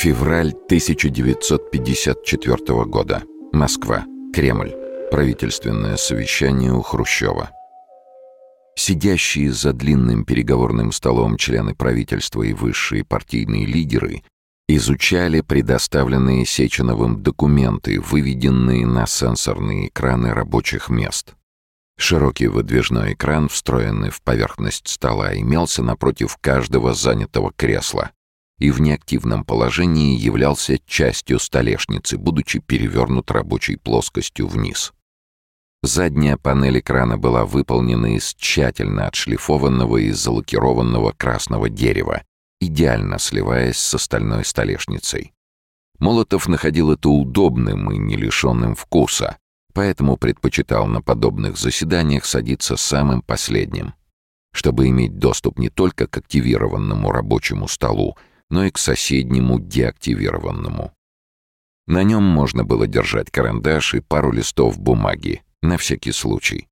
Февраль 1954 года. Москва. Кремль. Правительственное совещание у Хрущева. Сидящие за длинным переговорным столом члены правительства и высшие партийные лидеры изучали предоставленные Сеченовым документы, выведенные на сенсорные экраны рабочих мест. Широкий выдвижной экран, встроенный в поверхность стола, имелся напротив каждого занятого кресла и в неактивном положении являлся частью столешницы, будучи перевернут рабочей плоскостью вниз. Задняя панель экрана была выполнена из тщательно отшлифованного и залакированного красного дерева, идеально сливаясь с остальной столешницей. Молотов находил это удобным и не лишенным вкуса, поэтому предпочитал на подобных заседаниях садиться самым последним, чтобы иметь доступ не только к активированному рабочему столу, но и к соседнему деактивированному. На нем можно было держать карандаш и пару листов бумаги, на всякий случай.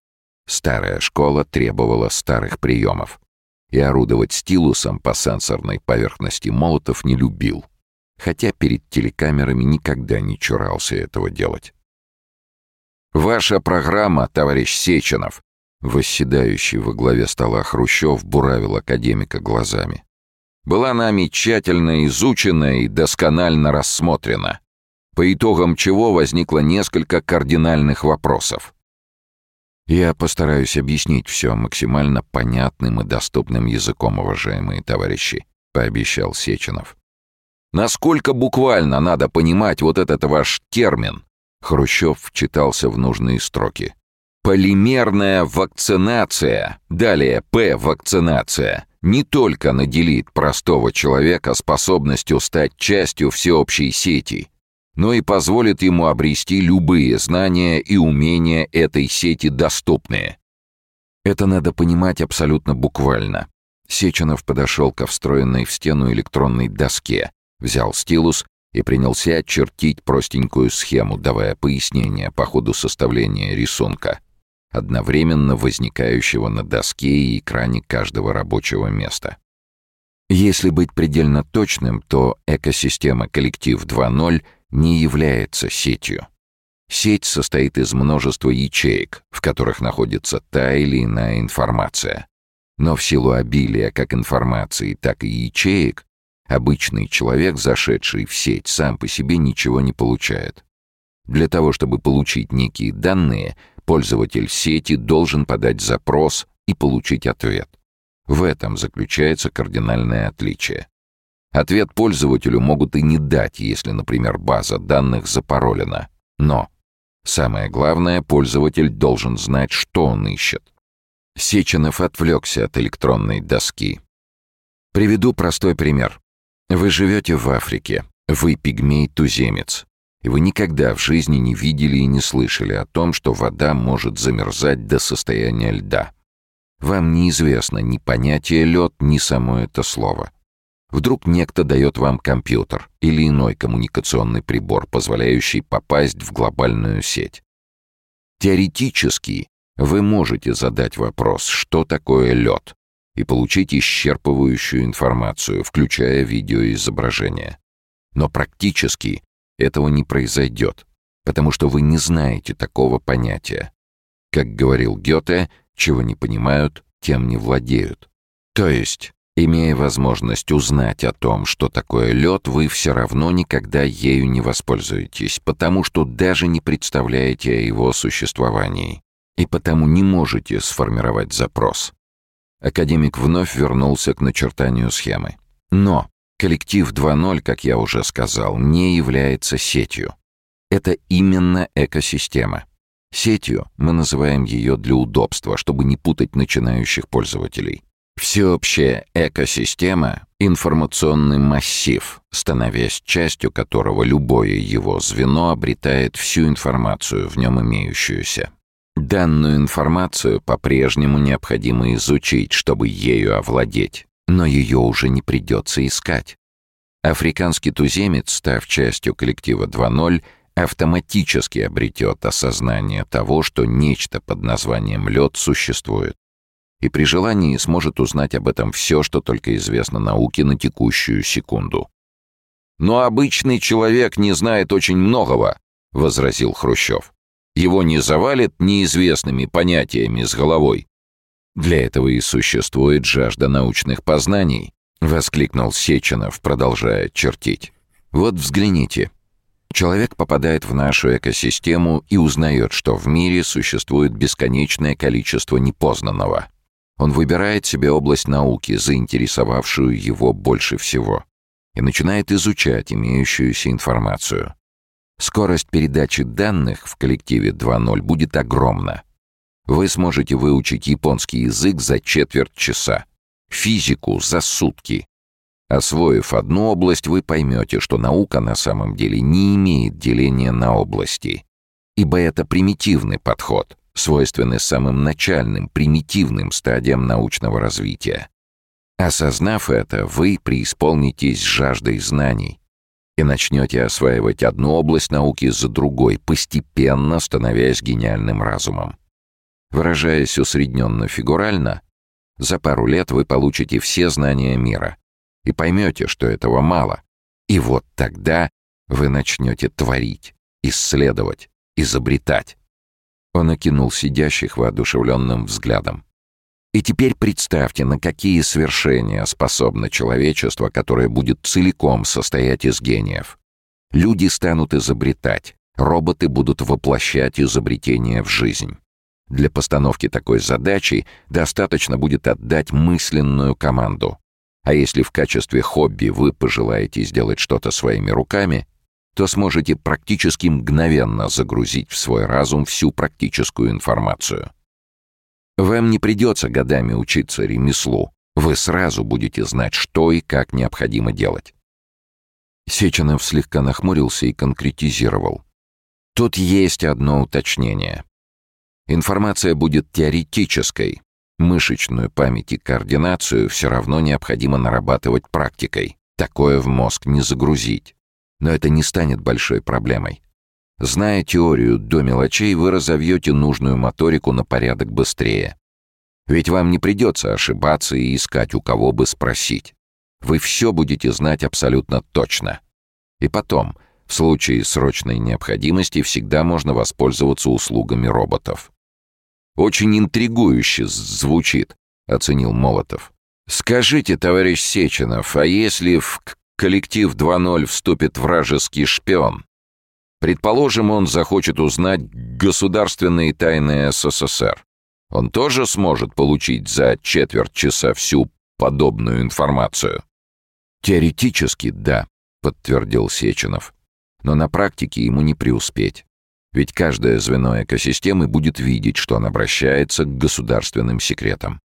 Старая школа требовала старых приемов, и орудовать стилусом по сенсорной поверхности Молотов не любил, хотя перед телекамерами никогда не чурался этого делать. «Ваша программа, товарищ Сеченов!» Восседающий во главе стола Хрущев буравил академика глазами. «Была нами тщательно изучена и досконально рассмотрена, по итогам чего возникло несколько кардинальных вопросов. Я постараюсь объяснить все максимально понятным и доступным языком, уважаемые товарищи», — пообещал Сеченов. «Насколько буквально надо понимать вот этот ваш термин?» Хрущев вчитался в нужные строки. Полимерная вакцинация, далее П-вакцинация, не только наделит простого человека способностью стать частью всеобщей сети, но и позволит ему обрести любые знания и умения этой сети доступные. Это надо понимать абсолютно буквально. Сеченов подошел ко встроенной в стену электронной доске, взял стилус и принялся чертить простенькую схему, давая пояснения по ходу составления рисунка, одновременно возникающего на доске и экране каждого рабочего места. Если быть предельно точным, то экосистема «Коллектив 2.0» не является сетью. Сеть состоит из множества ячеек, в которых находится та или иная информация. Но в силу обилия как информации, так и ячеек, Обычный человек, зашедший в сеть, сам по себе ничего не получает. Для того, чтобы получить некие данные, пользователь сети должен подать запрос и получить ответ. В этом заключается кардинальное отличие. Ответ пользователю могут и не дать, если, например, база данных запаролена. Но самое главное, пользователь должен знать, что он ищет. Сеченов отвлекся от электронной доски. Приведу простой пример. Вы живете в Африке, вы пигмей-туземец, и вы никогда в жизни не видели и не слышали о том, что вода может замерзать до состояния льда. Вам неизвестно ни понятие «лед», ни само это слово. Вдруг некто дает вам компьютер или иной коммуникационный прибор, позволяющий попасть в глобальную сеть. Теоретически вы можете задать вопрос, что такое лед, и получить исчерпывающую информацию, включая видеоизображение. Но практически этого не произойдет, потому что вы не знаете такого понятия. Как говорил Гёте, чего не понимают, тем не владеют. То есть, имея возможность узнать о том, что такое лед, вы все равно никогда ею не воспользуетесь, потому что даже не представляете о его существовании и потому не можете сформировать запрос. Академик вновь вернулся к начертанию схемы. Но коллектив 2.0, как я уже сказал, не является сетью. Это именно экосистема. Сетью мы называем ее для удобства, чтобы не путать начинающих пользователей. Всеобщая экосистема — информационный массив, становясь частью которого любое его звено обретает всю информацию, в нем имеющуюся. Данную информацию по-прежнему необходимо изучить, чтобы ею овладеть, но ее уже не придется искать. Африканский туземец, став частью коллектива 2.0, автоматически обретет осознание того, что нечто под названием лед существует, и при желании сможет узнать об этом все, что только известно науке на текущую секунду. «Но обычный человек не знает очень многого», — возразил Хрущев. «Его не завалит неизвестными понятиями с головой». «Для этого и существует жажда научных познаний», — воскликнул Сеченов, продолжая чертить. «Вот взгляните. Человек попадает в нашу экосистему и узнает, что в мире существует бесконечное количество непознанного. Он выбирает себе область науки, заинтересовавшую его больше всего и начинает изучать имеющуюся информацию. Скорость передачи данных в коллективе 2.0 будет огромна. Вы сможете выучить японский язык за четверть часа, физику за сутки. Освоив одну область, вы поймете, что наука на самом деле не имеет деления на области, ибо это примитивный подход, свойственный самым начальным, примитивным стадиям научного развития. Осознав это, вы преисполнитесь жаждой знаний и начнете осваивать одну область науки за другой, постепенно становясь гениальным разумом. Выражаясь усредненно-фигурально, за пару лет вы получите все знания мира и поймете, что этого мало. И вот тогда вы начнете творить, исследовать, изобретать. Он окинул сидящих воодушевленным взглядом. И теперь представьте, на какие свершения способно человечество, которое будет целиком состоять из гениев. Люди станут изобретать, роботы будут воплощать изобретения в жизнь. Для постановки такой задачи достаточно будет отдать мысленную команду. А если в качестве хобби вы пожелаете сделать что-то своими руками, то сможете практически мгновенно загрузить в свой разум всю практическую информацию. Вам не придется годами учиться ремеслу. Вы сразу будете знать, что и как необходимо делать. Сеченов слегка нахмурился и конкретизировал. Тут есть одно уточнение. Информация будет теоретической. Мышечную память и координацию все равно необходимо нарабатывать практикой. Такое в мозг не загрузить. Но это не станет большой проблемой. Зная теорию до мелочей, вы разовьете нужную моторику на порядок быстрее. Ведь вам не придется ошибаться и искать, у кого бы спросить. Вы все будете знать абсолютно точно. И потом, в случае срочной необходимости, всегда можно воспользоваться услугами роботов. «Очень интригующе звучит», — оценил Молотов. «Скажите, товарищ Сеченов, а если в коллектив 2.0 вступит вражеский шпион, Предположим, он захочет узнать государственные тайны СССР. Он тоже сможет получить за четверть часа всю подобную информацию? Теоретически, да, подтвердил Сеченов. Но на практике ему не преуспеть. Ведь каждое звено экосистемы будет видеть, что он обращается к государственным секретам.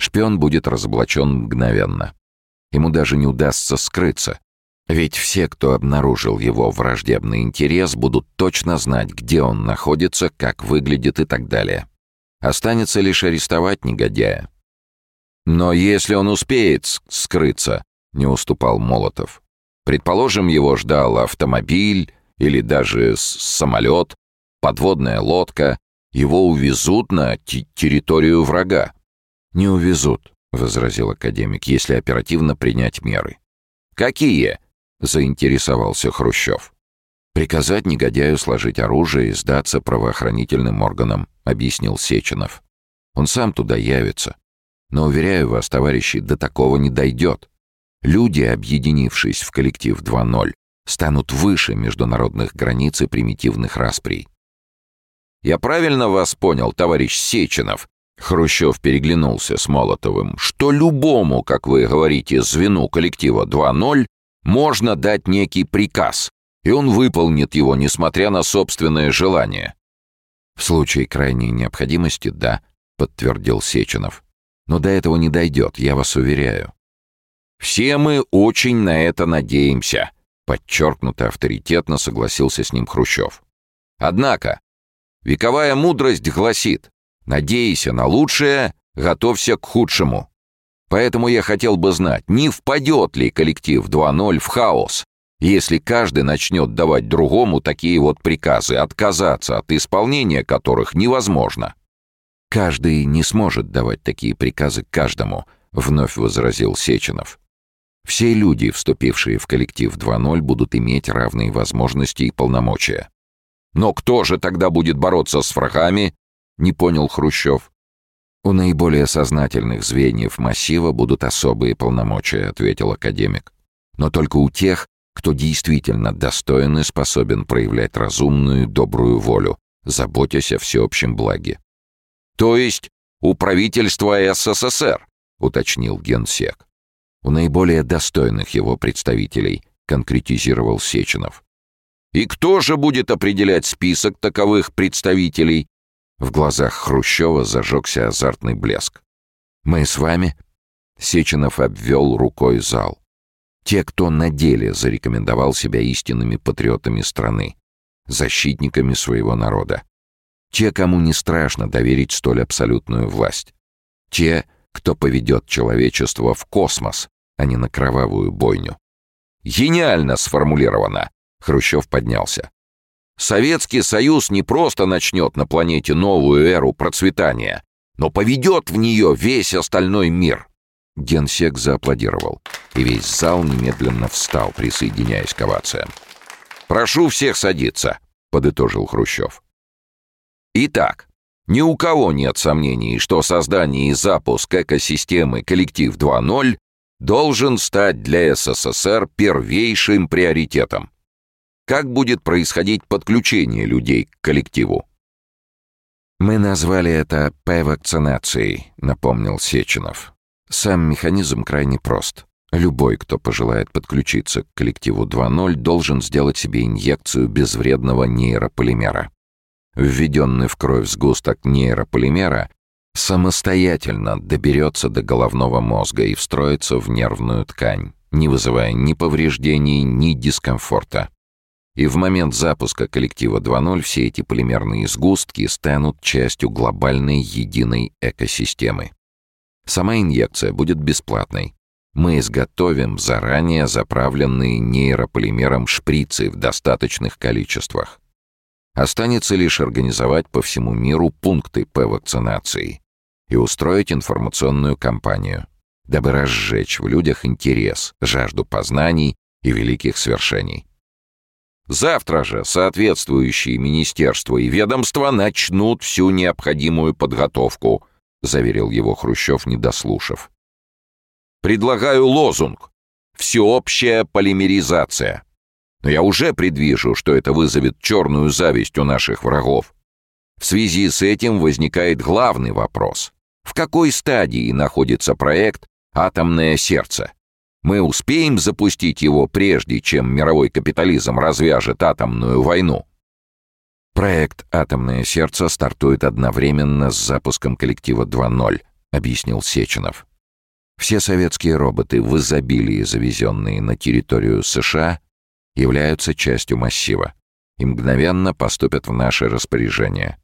Шпион будет разоблачен мгновенно. Ему даже не удастся скрыться, ведь все, кто обнаружил его враждебный интерес, будут точно знать, где он находится, как выглядит и так далее. Останется лишь арестовать негодяя. «Но если он успеет скрыться», — не уступал Молотов. «Предположим, его ждал автомобиль или даже самолет, подводная лодка. Его увезут на территорию врага». «Не увезут», — возразил академик, «если оперативно принять меры». «Какие?» — заинтересовался Хрущев. «Приказать негодяю сложить оружие и сдаться правоохранительным органам», — объяснил Сеченов. «Он сам туда явится. Но, уверяю вас, товарищи, до такого не дойдет. Люди, объединившись в коллектив 2.0, станут выше международных границ и примитивных расприй. «Я правильно вас понял, товарищ Сеченов?» Хрущев переглянулся с Молотовым, что любому, как вы говорите, звену коллектива 2.0 можно дать некий приказ, и он выполнит его, несмотря на собственное желание. В случае крайней необходимости, да, подтвердил Сеченов. Но до этого не дойдет, я вас уверяю. Все мы очень на это надеемся, подчеркнуто авторитетно согласился с ним Хрущев. Однако, вековая мудрость гласит, надейся на лучшее, готовься к худшему. Поэтому я хотел бы знать, не впадет ли коллектив 2.0 в хаос, если каждый начнет давать другому такие вот приказы, отказаться от исполнения которых невозможно. «Каждый не сможет давать такие приказы каждому», — вновь возразил Сеченов. Все люди, вступившие в коллектив 2.0, будут иметь равные возможности и полномочия. «Но кто же тогда будет бороться с врагами?» — не понял Хрущев. «У наиболее сознательных звеньев массива будут особые полномочия», — ответил академик. «Но только у тех, кто действительно достоин и способен проявлять разумную, добрую волю, заботясь о всеобщем благе». «То есть у правительства СССР?» — уточнил генсек. «У наиболее достойных его представителей», — конкретизировал Сеченов. «И кто же будет определять список таковых представителей?» В глазах Хрущева зажегся азартный блеск. «Мы с вами?» Сеченов обвел рукой зал. Те, кто на деле зарекомендовал себя истинными патриотами страны, защитниками своего народа. Те, кому не страшно доверить столь абсолютную власть. Те, кто поведет человечество в космос, а не на кровавую бойню. «Гениально сформулировано!» — Хрущев поднялся. Советский Союз не просто начнет на планете новую эру процветания, но поведет в нее весь остальной мир. Генсек зааплодировал, и весь зал немедленно встал, присоединяясь к овациям. «Прошу всех садиться», — подытожил Хрущев. Итак, ни у кого нет сомнений, что создание и запуск экосистемы «Коллектив 2.0» должен стать для СССР первейшим приоритетом. Как будет происходить подключение людей к коллективу? «Мы назвали это П-вакцинацией», — напомнил Сеченов. «Сам механизм крайне прост. Любой, кто пожелает подключиться к коллективу 2.0, должен сделать себе инъекцию безвредного нейрополимера. Введенный в кровь сгусток нейрополимера самостоятельно доберется до головного мозга и встроится в нервную ткань, не вызывая ни повреждений, ни дискомфорта. И в момент запуска коллектива 2.0 все эти полимерные сгустки станут частью глобальной единой экосистемы. Сама инъекция будет бесплатной. Мы изготовим заранее заправленные нейрополимером шприцы в достаточных количествах. Останется лишь организовать по всему миру пункты по вакцинации и устроить информационную кампанию, дабы разжечь в людях интерес, жажду познаний и великих свершений. Завтра же соответствующие министерства и ведомства начнут всю необходимую подготовку, заверил его Хрущев, не дослушав. Предлагаю лозунг «Всеобщая полимеризация». Но я уже предвижу, что это вызовет черную зависть у наших врагов. В связи с этим возникает главный вопрос. В какой стадии находится проект «Атомное сердце»? Мы успеем запустить его прежде, чем мировой капитализм развяжет атомную войну. Проект «Атомное сердце» стартует одновременно с запуском коллектива 2.0, объяснил Сеченов. Все советские роботы в изобилии, завезенные на территорию США, являются частью массива и мгновенно поступят в наше распоряжение.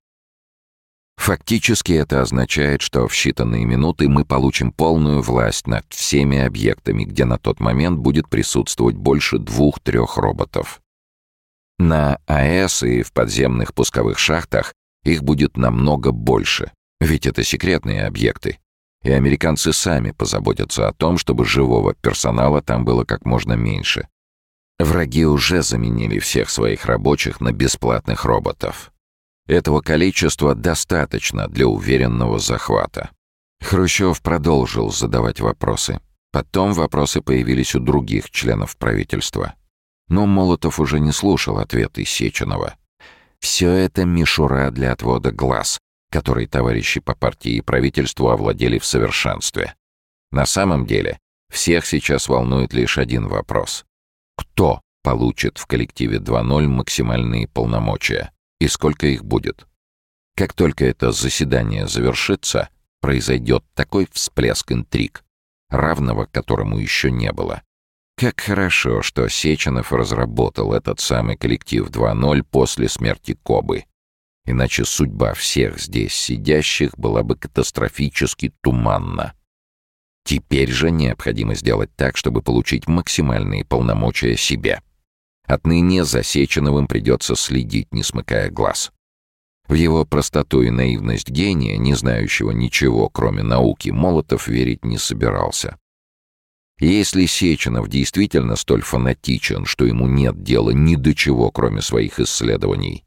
Фактически это означает, что в считанные минуты мы получим полную власть над всеми объектами, где на тот момент будет присутствовать больше двух-трех роботов. На АЭС и в подземных пусковых шахтах их будет намного больше, ведь это секретные объекты. И американцы сами позаботятся о том, чтобы живого персонала там было как можно меньше. Враги уже заменили всех своих рабочих на бесплатных роботов. Этого количества достаточно для уверенного захвата. Хрущев продолжил задавать вопросы. Потом вопросы появились у других членов правительства. Но Молотов уже не слушал ответы Сеченова. Все это мишура для отвода глаз, который товарищи по партии и правительству овладели в совершенстве. На самом деле, всех сейчас волнует лишь один вопрос. Кто получит в коллективе 2.0 максимальные полномочия? И сколько их будет. Как только это заседание завершится, произойдет такой всплеск интриг, равного которому еще не было. Как хорошо, что Сеченов разработал этот самый коллектив 2.0 после смерти Кобы. Иначе судьба всех здесь сидящих была бы катастрофически туманна. Теперь же необходимо сделать так, чтобы получить максимальные полномочия себе. Отныне за Сеченовым придется следить, не смыкая глаз. В его простоту и наивность гения, не знающего ничего, кроме науки, Молотов верить не собирался. Если Сеченов действительно столь фанатичен, что ему нет дела ни до чего, кроме своих исследований,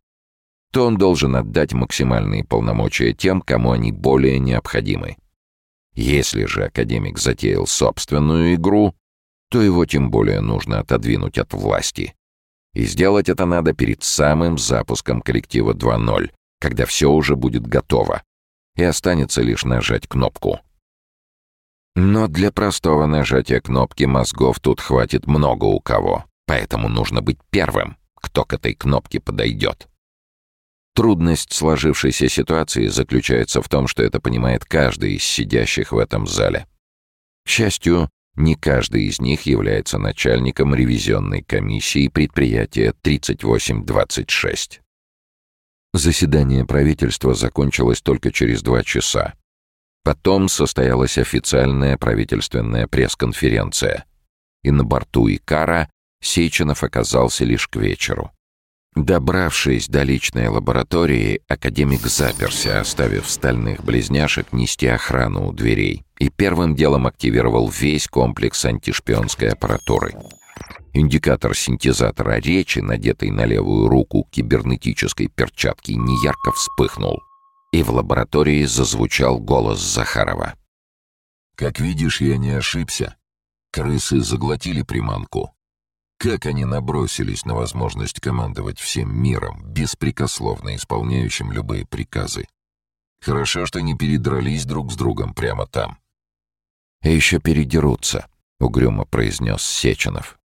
то он должен отдать максимальные полномочия тем, кому они более необходимы. Если же академик затеял собственную игру, то его тем более нужно отодвинуть от власти. И сделать это надо перед самым запуском коллектива 2.0, когда все уже будет готово, и останется лишь нажать кнопку. Но для простого нажатия кнопки мозгов тут хватит много у кого, поэтому нужно быть первым, кто к этой кнопке подойдет. Трудность сложившейся ситуации заключается в том, что это понимает каждый из сидящих в этом зале. К счастью, не каждый из них является начальником ревизионной комиссии предприятия 3826. Заседание правительства закончилось только через два часа, Потом состоялась официальная правительственная пресс-конференция. И на борту Икара Сеченов оказался лишь к вечеру. Добравшись до личной лаборатории, академик заперся, оставив стальных близняшек нести охрану у дверей, и первым делом активировал весь комплекс антишпионской аппаратуры. Индикатор синтезатора речи, надетый на левую руку кибернетической перчатки, неярко вспыхнул — и в лаборатории зазвучал голос Захарова. «Как видишь, я не ошибся. Крысы заглотили приманку. Как они набросились на возможность командовать всем миром, беспрекословно исполняющим любые приказы. Хорошо, что не передрались друг с другом прямо там». «И еще передерутся», — угрюмо произнес Сеченов.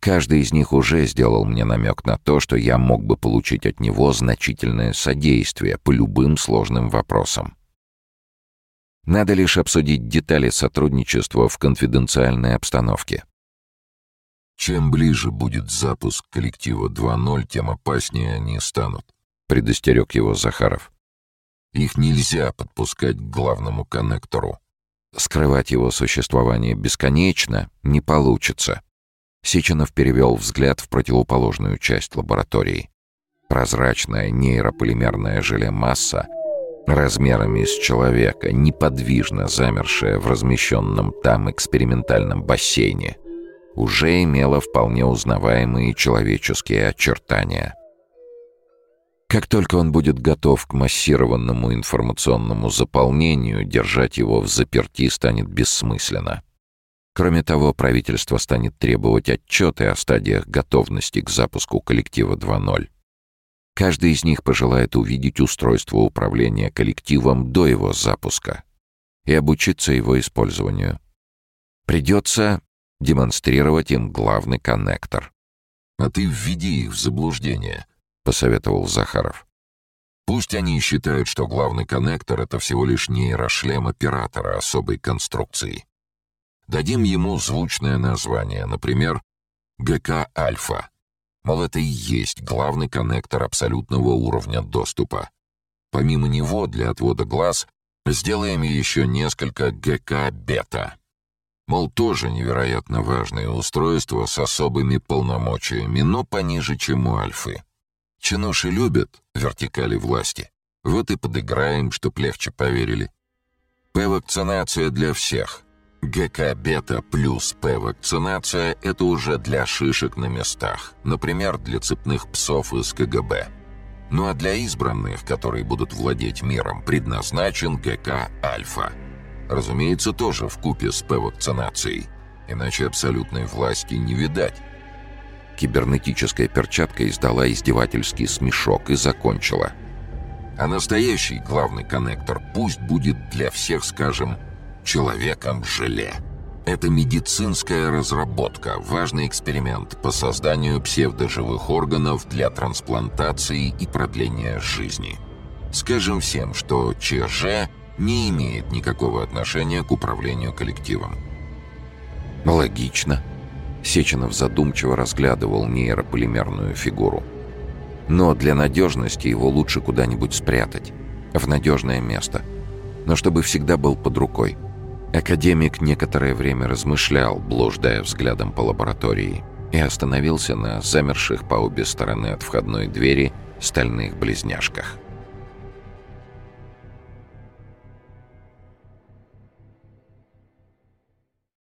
Каждый из них уже сделал мне намек на то, что я мог бы получить от него значительное содействие по любым сложным вопросам. Надо лишь обсудить детали сотрудничества в конфиденциальной обстановке. «Чем ближе будет запуск коллектива 2.0, тем опаснее они станут», — предостерег его Захаров. «Их нельзя подпускать к главному коннектору». Скрывать его существование бесконечно не получится. Сеченов перевел взгляд в противоположную часть лаборатории. Прозрачная нейрополимерная желе-масса размерами с человека, неподвижно замершая в размещенном там экспериментальном бассейне, уже имела вполне узнаваемые человеческие очертания. Как только он будет готов к массированному информационному заполнению, держать его в заперти станет бессмысленно. Кроме того, правительство станет требовать отчеты о стадиях готовности к запуску коллектива 2.0. Каждый из них пожелает увидеть устройство управления коллективом до его запуска и обучиться его использованию. Придется демонстрировать им главный коннектор. «А ты введи их в заблуждение», — посоветовал Захаров. «Пусть они считают, что главный коннектор — это всего лишь нейрошлем оператора особой конструкции. Дадим ему звучное название, например, ГК «Альфа». Мол, это и есть главный коннектор абсолютного уровня доступа. Помимо него, для отвода глаз, сделаем еще несколько ГК «Бета». Мол, тоже невероятно важное устройство с особыми полномочиями, но пониже, чем у Альфы. Чинуши любят вертикали власти. Вот и подыграем, чтоб легче поверили. П-вакцинация для всех — ГК-бета плюс П-вакцинация – это уже для шишек на местах, например, для цепных псов из КГБ. Ну а для избранных, которые будут владеть миром, предназначен ГК-альфа. Разумеется, тоже в купе с П-вакцинацией, иначе абсолютной власти не видать. Кибернетическая перчатка издала издевательский смешок и закончила. А настоящий главный коннектор пусть будет для всех, скажем, человеком-желе. Это медицинская разработка, важный эксперимент по созданию псевдоживых органов для трансплантации и продления жизни. Скажем всем, что ЧЖ не имеет никакого отношения к управлению коллективом. Логично. Сеченов задумчиво разглядывал нейрополимерную фигуру. Но для надежности его лучше куда-нибудь спрятать. В надежное место. Но чтобы всегда был под рукой. Академик некоторое время размышлял, блуждая взглядом по лаборатории, и остановился на замерших по обе стороны от входной двери стальных близняшках.